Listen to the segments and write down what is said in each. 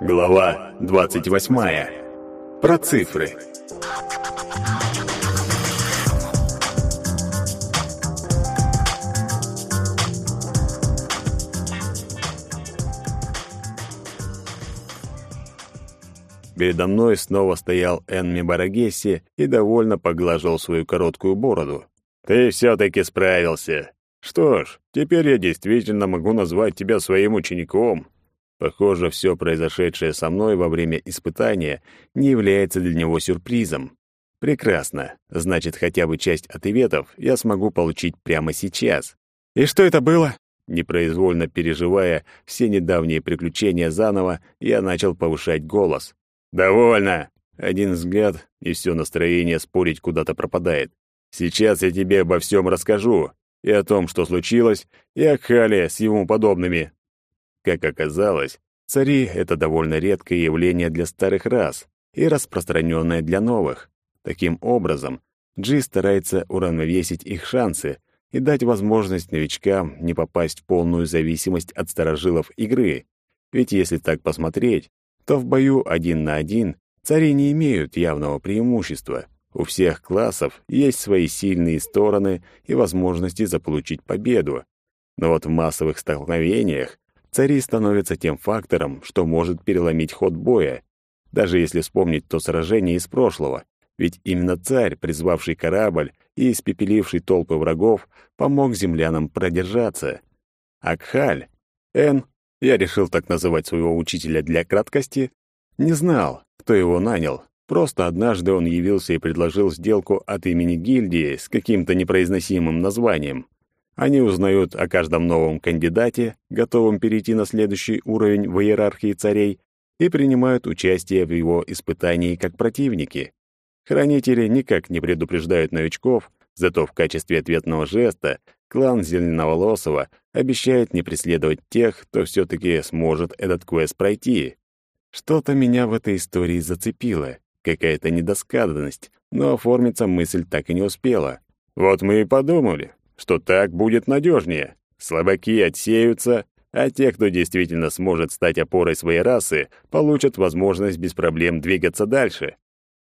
Глава 28. Про цифры. Передо мной снова стоял Энми Барагесси и довольно поглаживал свою короткую бороду. «Ты все-таки справился. Что ж, теперь я действительно могу назвать тебя своим учеником. Похоже, все произошедшее со мной во время испытания не является для него сюрпризом. Прекрасно. Значит, хотя бы часть ответов я смогу получить прямо сейчас. И что это было? Непроизвольно переживая все недавние приключения заново, я начал повышать голос. «Довольно!» Один взгляд, и все настроение спорить куда-то пропадает. «Сейчас я тебе обо всем расскажу, и о том, что случилось, и о Хале с ему подобными. Как оказалось, цари — это довольно редкое явление для старых рас и распространенное для новых. Таким образом, Джи старается уравновесить их шансы и дать возможность новичкам не попасть в полную зависимость от старожилов игры. Ведь если так посмотреть, то в бою один на один цари не имеют явного преимущества. У всех классов есть свои сильные стороны и возможности заполучить победу. Но вот в массовых столкновениях цари становятся тем фактором, что может переломить ход боя, даже если вспомнить то сражение из прошлого, ведь именно царь, призвавший корабль и испепеливший толпы врагов, помог землянам продержаться. Акхаль, Эн, я решил так называть своего учителя для краткости, не знал, кто его нанял. Просто однажды он явился и предложил сделку от имени гильдии с каким-то непроизносимым названием. Они узнают о каждом новом кандидате, готовом перейти на следующий уровень в иерархии царей, и принимают участие в его испытании как противники. Хранители никак не предупреждают новичков, зато в качестве ответного жеста клан Зеленоволосого обещает не преследовать тех, кто все-таки сможет этот квест пройти. Что-то меня в этой истории зацепило, какая-то недосказанность, но оформиться мысль так и не успела. Вот мы и подумали, что так будет надежнее. Слабаки отсеются, а те, кто действительно сможет стать опорой своей расы, получат возможность без проблем двигаться дальше.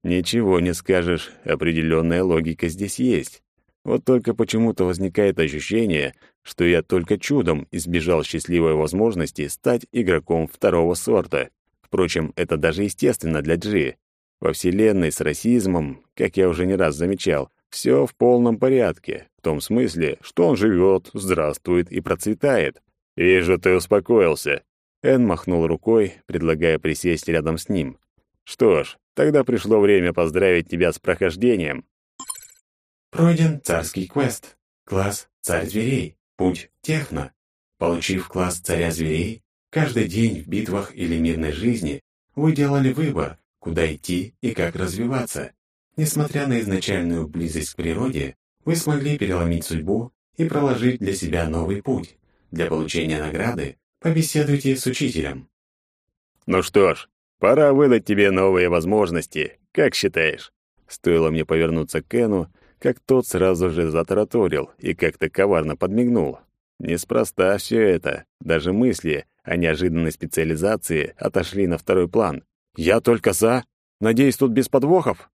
Ничего не скажешь, определенная логика здесь есть. Вот только почему-то возникает ощущение, что я только чудом избежал счастливой возможности стать игроком второго сорта. Впрочем, это даже естественно для Джи. Во вселенной с расизмом, как я уже не раз замечал, все в полном порядке, в том смысле, что он живет, здравствует и процветает. «Вижу, ты успокоился». Эн махнул рукой, предлагая присесть рядом с ним. «Что ж, тогда пришло время поздравить тебя с прохождением». Пройден царский квест. Класс «Царь зверей». Путь «Техно». Получив класс «Царя зверей», каждый день в битвах или мирной жизни вы делали выбор, куда идти и как развиваться. Несмотря на изначальную близость к природе, вы смогли переломить судьбу и проложить для себя новый путь. Для получения награды побеседуйте с учителем. Ну что ж, пора выдать тебе новые возможности. Как считаешь? Стоило мне повернуться к Кену, как тот сразу же затараторил и как-то коварно подмигнул. Неспроста все это. Даже мысли о неожиданной специализации отошли на второй план. «Я только за. Надеюсь, тут без подвохов?»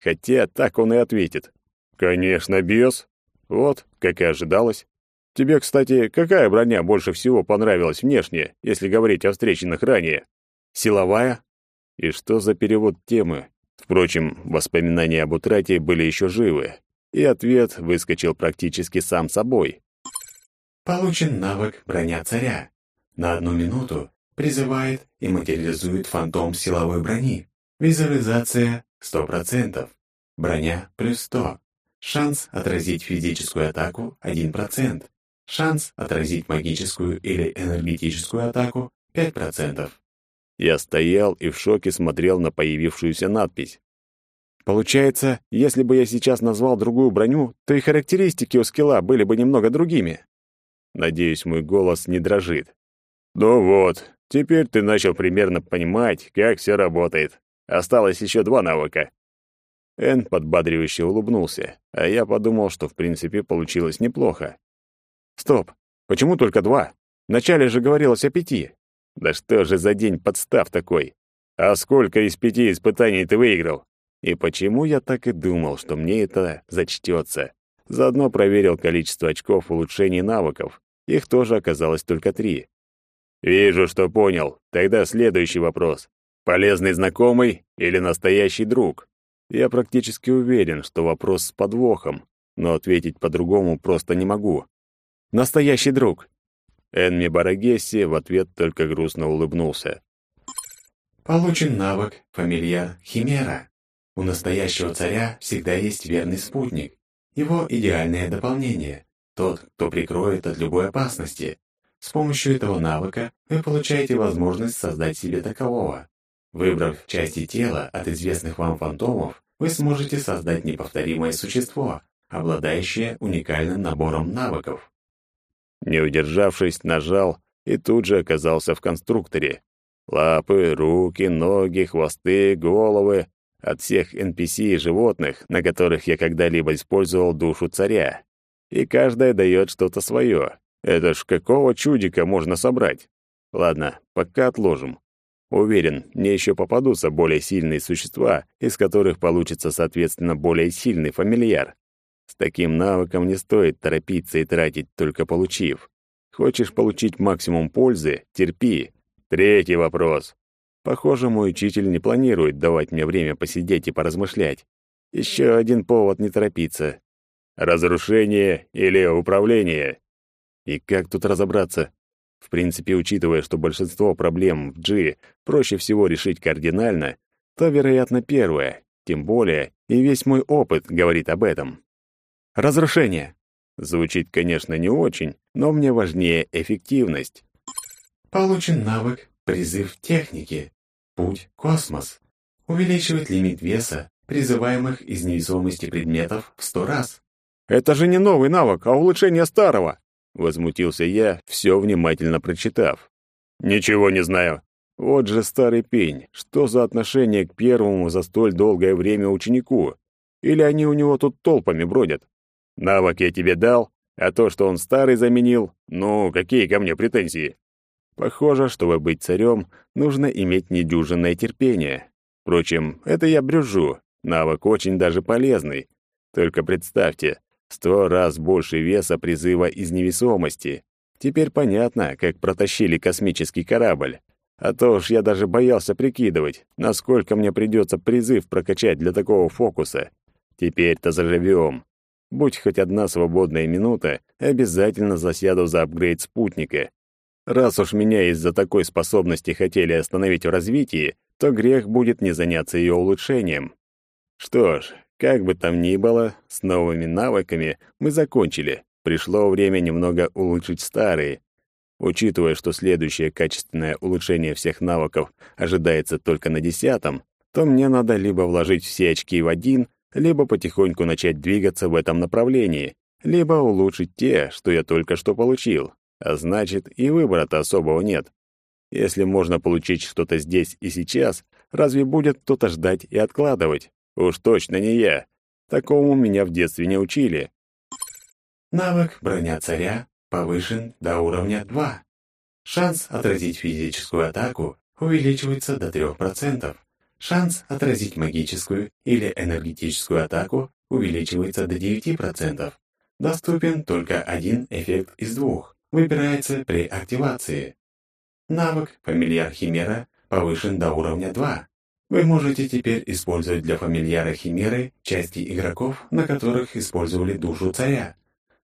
Хотя так он и ответит. «Конечно, без. Вот, как и ожидалось. Тебе, кстати, какая броня больше всего понравилась внешне, если говорить о встреченных ранее? Силовая? И что за перевод темы? Впрочем, воспоминания об утрате были еще живы, и ответ выскочил практически сам собой. Получен навык «Броня царя». На одну минуту призывает и материализует фантом силовой брони. Визуализация 100%. Броня плюс 100. Шанс отразить физическую атаку 1%. Шанс отразить магическую или энергетическую атаку 5%. Я стоял и в шоке смотрел на появившуюся надпись. Получается, если бы я сейчас назвал другую броню, то и характеристики у скилла были бы немного другими. Надеюсь, мой голос не дрожит. Ну вот, теперь ты начал примерно понимать, как все работает. Осталось еще два навыка. Эн подбадривающе улыбнулся, а я подумал, что в принципе получилось неплохо. Стоп, почему только два? Вначале же говорилось о пяти. Да что же за день подстав такой? А сколько из пяти испытаний ты выиграл? И почему я так и думал, что мне это зачтется? Заодно проверил количество очков улучшений навыков. Их тоже оказалось только три. Вижу, что понял. Тогда следующий вопрос. Полезный знакомый или настоящий друг? Я практически уверен, что вопрос с подвохом, но ответить по-другому просто не могу. Настоящий друг. Энми Барагесси в ответ только грустно улыбнулся. Получен навык «Фамильяр Химера». У настоящего царя всегда есть верный спутник. Его идеальное дополнение. Тот, кто прикроет от любой опасности. С помощью этого навыка вы получаете возможность создать себе такового. Выбрав части тела от известных вам фантомов, вы сможете создать неповторимое существо, обладающее уникальным набором навыков. Не удержавшись, нажал и тут же оказался в конструкторе. Лапы, руки, ноги, хвосты, головы. От всех NPC и животных, на которых я когда-либо использовал душу царя. И каждая дает что-то свое. Это ж какого чудика можно собрать? Ладно, пока отложим. Уверен, мне еще попадутся более сильные существа, из которых получится, соответственно, более сильный фамильяр. С таким навыком не стоит торопиться и тратить, только получив. Хочешь получить максимум пользы — терпи. Третий вопрос. Похоже, мой учитель не планирует давать мне время посидеть и поразмышлять. Еще один повод не торопиться. Разрушение или управление? И как тут разобраться? В принципе, учитывая, что большинство проблем в G проще всего решить кардинально, то, вероятно, первое, тем более, и весь мой опыт говорит об этом. Разрушение. Звучит, конечно, не очень, но мне важнее эффективность. Получен навык «Призыв техники». Путь «Космос». Увеличивает лимит веса, призываемых из невесомости предметов в сто раз. Это же не новый навык, а улучшение старого. Возмутился я, все внимательно прочитав. Ничего не знаю. Вот же старый пень. Что за отношение к первому за столь долгое время ученику? Или они у него тут толпами бродят? Навык я тебе дал, а то, что он старый заменил, ну, какие ко мне претензии? Похоже, чтобы быть царем, нужно иметь недюжинное терпение. Впрочем, это я брюжу. Навык очень даже полезный. Только представьте, сто раз больше веса призыва из невесомости. Теперь понятно, как протащили космический корабль. А то уж я даже боялся прикидывать, насколько мне придется призыв прокачать для такого фокуса. Теперь-то заживем. Будь хоть одна свободная минута, обязательно засяду за апгрейд спутника. Раз уж меня из-за такой способности хотели остановить в развитии, то грех будет не заняться ее улучшением. Что ж, как бы там ни было, с новыми навыками мы закончили. Пришло время немного улучшить старые. Учитывая, что следующее качественное улучшение всех навыков ожидается только на десятом, то мне надо либо вложить все очки в один, либо потихоньку начать двигаться в этом направлении, либо улучшить те, что я только что получил. А значит, и выбора-то особого нет. Если можно получить что-то здесь и сейчас, разве будет кто-то ждать и откладывать? Уж точно не я. Такому меня в детстве не учили. Навык «Броня царя» повышен до уровня 2. Шанс отразить физическую атаку увеличивается до 3%. Шанс отразить магическую или энергетическую атаку увеличивается до 9%. Доступен только один эффект из двух. Выбирается при активации. Навык «Фамильяр Химера» повышен до уровня 2. Вы можете теперь использовать для фамильяра Химеры части игроков, на которых использовали душу царя.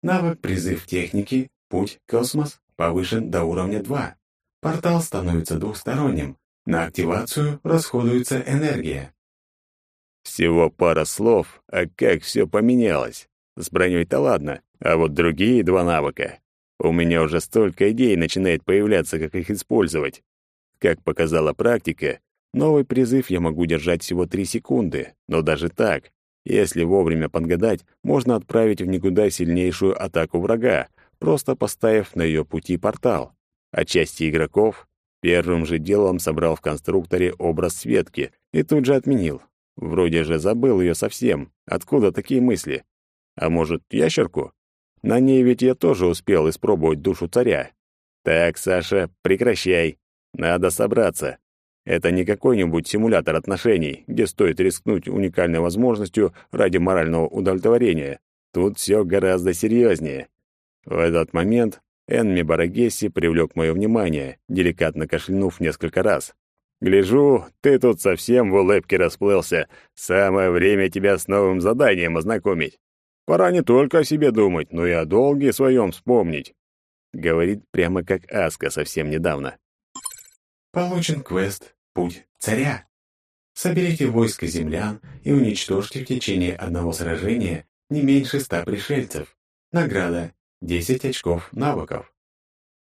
Навык «Призыв техники. Путь Космос» повышен до уровня 2. Портал становится двухсторонним, на активацию расходуется энергия. Всего пара слов, а как все поменялось. С броней-то ладно, а вот другие два навыка. У меня уже столько идей начинает появляться, как их использовать. Как показала практика, новый призыв я могу держать всего 3 секунды, но даже так, если вовремя подгадать, можно отправить в никуда сильнейшую атаку врага, просто поставив на ее пути портал. А части игроков Первым же делом собрал в конструкторе образ Светки и тут же отменил. Вроде же забыл ее совсем. Откуда такие мысли? А может, ящерку? На ней ведь я тоже успел испробовать душу царя. Так, Саша, прекращай. Надо собраться. Это не какой-нибудь симулятор отношений, где стоит рискнуть уникальной возможностью ради морального удовлетворения. Тут все гораздо серьезнее. В этот момент Энми Барагесси привлек мое внимание, деликатно кашлянув несколько раз. «Гляжу, ты тут совсем в улыбке расплылся. Самое время тебя с новым заданием ознакомить. Пора не только о себе думать, но и о долге своем вспомнить». Говорит прямо как Аска совсем недавно. Получен квест «Путь царя». Соберите войско землян и уничтожьте в течение одного сражения не меньше ста пришельцев. Награда — 10 очков навыков.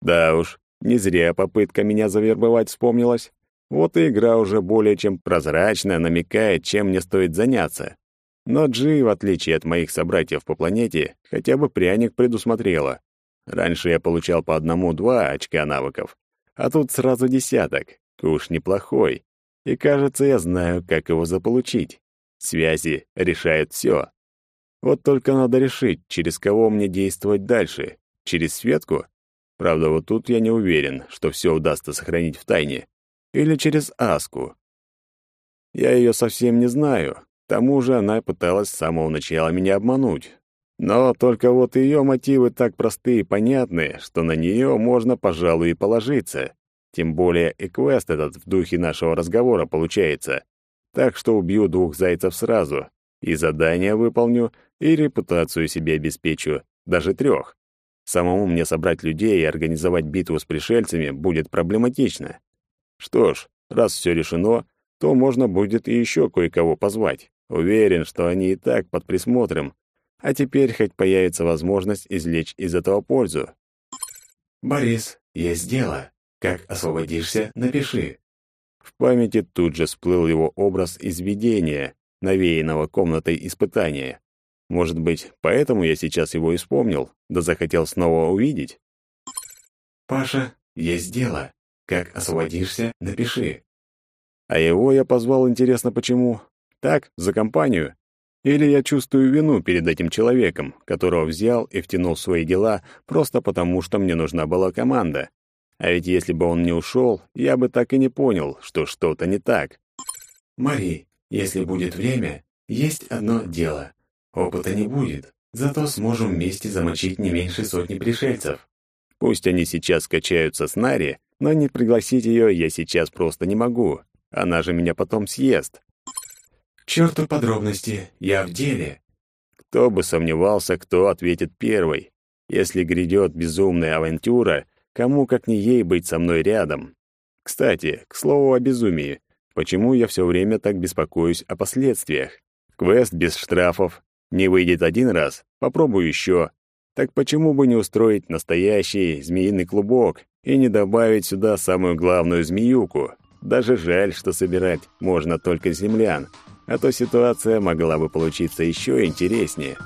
Да уж, не зря попытка меня завербовать вспомнилась. Вот и игра уже более чем прозрачно намекает, чем мне стоит заняться. Но Джи, в отличие от моих собратьев по планете, хотя бы пряник предусмотрела. Раньше я получал по одному-два очка навыков, а тут сразу десяток. Уж неплохой. И кажется, я знаю, как его заполучить. Связи решают все. Вот только надо решить, через кого мне действовать дальше. Через Светку? Правда, вот тут я не уверен, что все удастся сохранить в тайне. Или через Аску. Я ее совсем не знаю. К тому же она пыталась с самого начала меня обмануть. Но только вот ее мотивы так простые и понятны, что на нее можно, пожалуй, и положиться. Тем более и квест этот в духе нашего разговора получается. Так что убью двух зайцев сразу. И задание выполню, и репутацию себе обеспечу. Даже трех. Самому мне собрать людей и организовать битву с пришельцами будет проблематично. Что ж, раз все решено, то можно будет и еще кое-кого позвать. Уверен, что они и так под присмотром, а теперь хоть появится возможность извлечь из этого пользу. «Борис, есть дело. Как освободишься, напиши». В памяти тут же всплыл его образ из видения, навеянного комнатой испытания. Может быть, поэтому я сейчас его и вспомнил, да захотел снова увидеть? «Паша, есть дело. Как освободишься, напиши». А его я позвал, интересно, почему? Так, за компанию? Или я чувствую вину перед этим человеком, которого взял и втянул в свои дела просто потому, что мне нужна была команда? А ведь если бы он не ушел, я бы так и не понял, что что-то не так. «Мари, если будет время, есть одно дело. Опыта не будет, зато сможем вместе замочить не меньше сотни пришельцев». Пусть они сейчас скачаются с Нари, но не пригласить ее я сейчас просто не могу. Она же меня потом съест черту подробности, я в деле. Кто бы сомневался, кто ответит первый. Если грядет безумная авантюра, кому как не ей быть со мной рядом. Кстати, к слову о безумии. Почему я все время так беспокоюсь о последствиях? Квест без штрафов. Не выйдет один раз, попробую еще. Так почему бы не устроить настоящий змеиный клубок и не добавить сюда самую главную змеюку? Даже жаль, что собирать можно только землян а то ситуация могла бы получиться еще интереснее.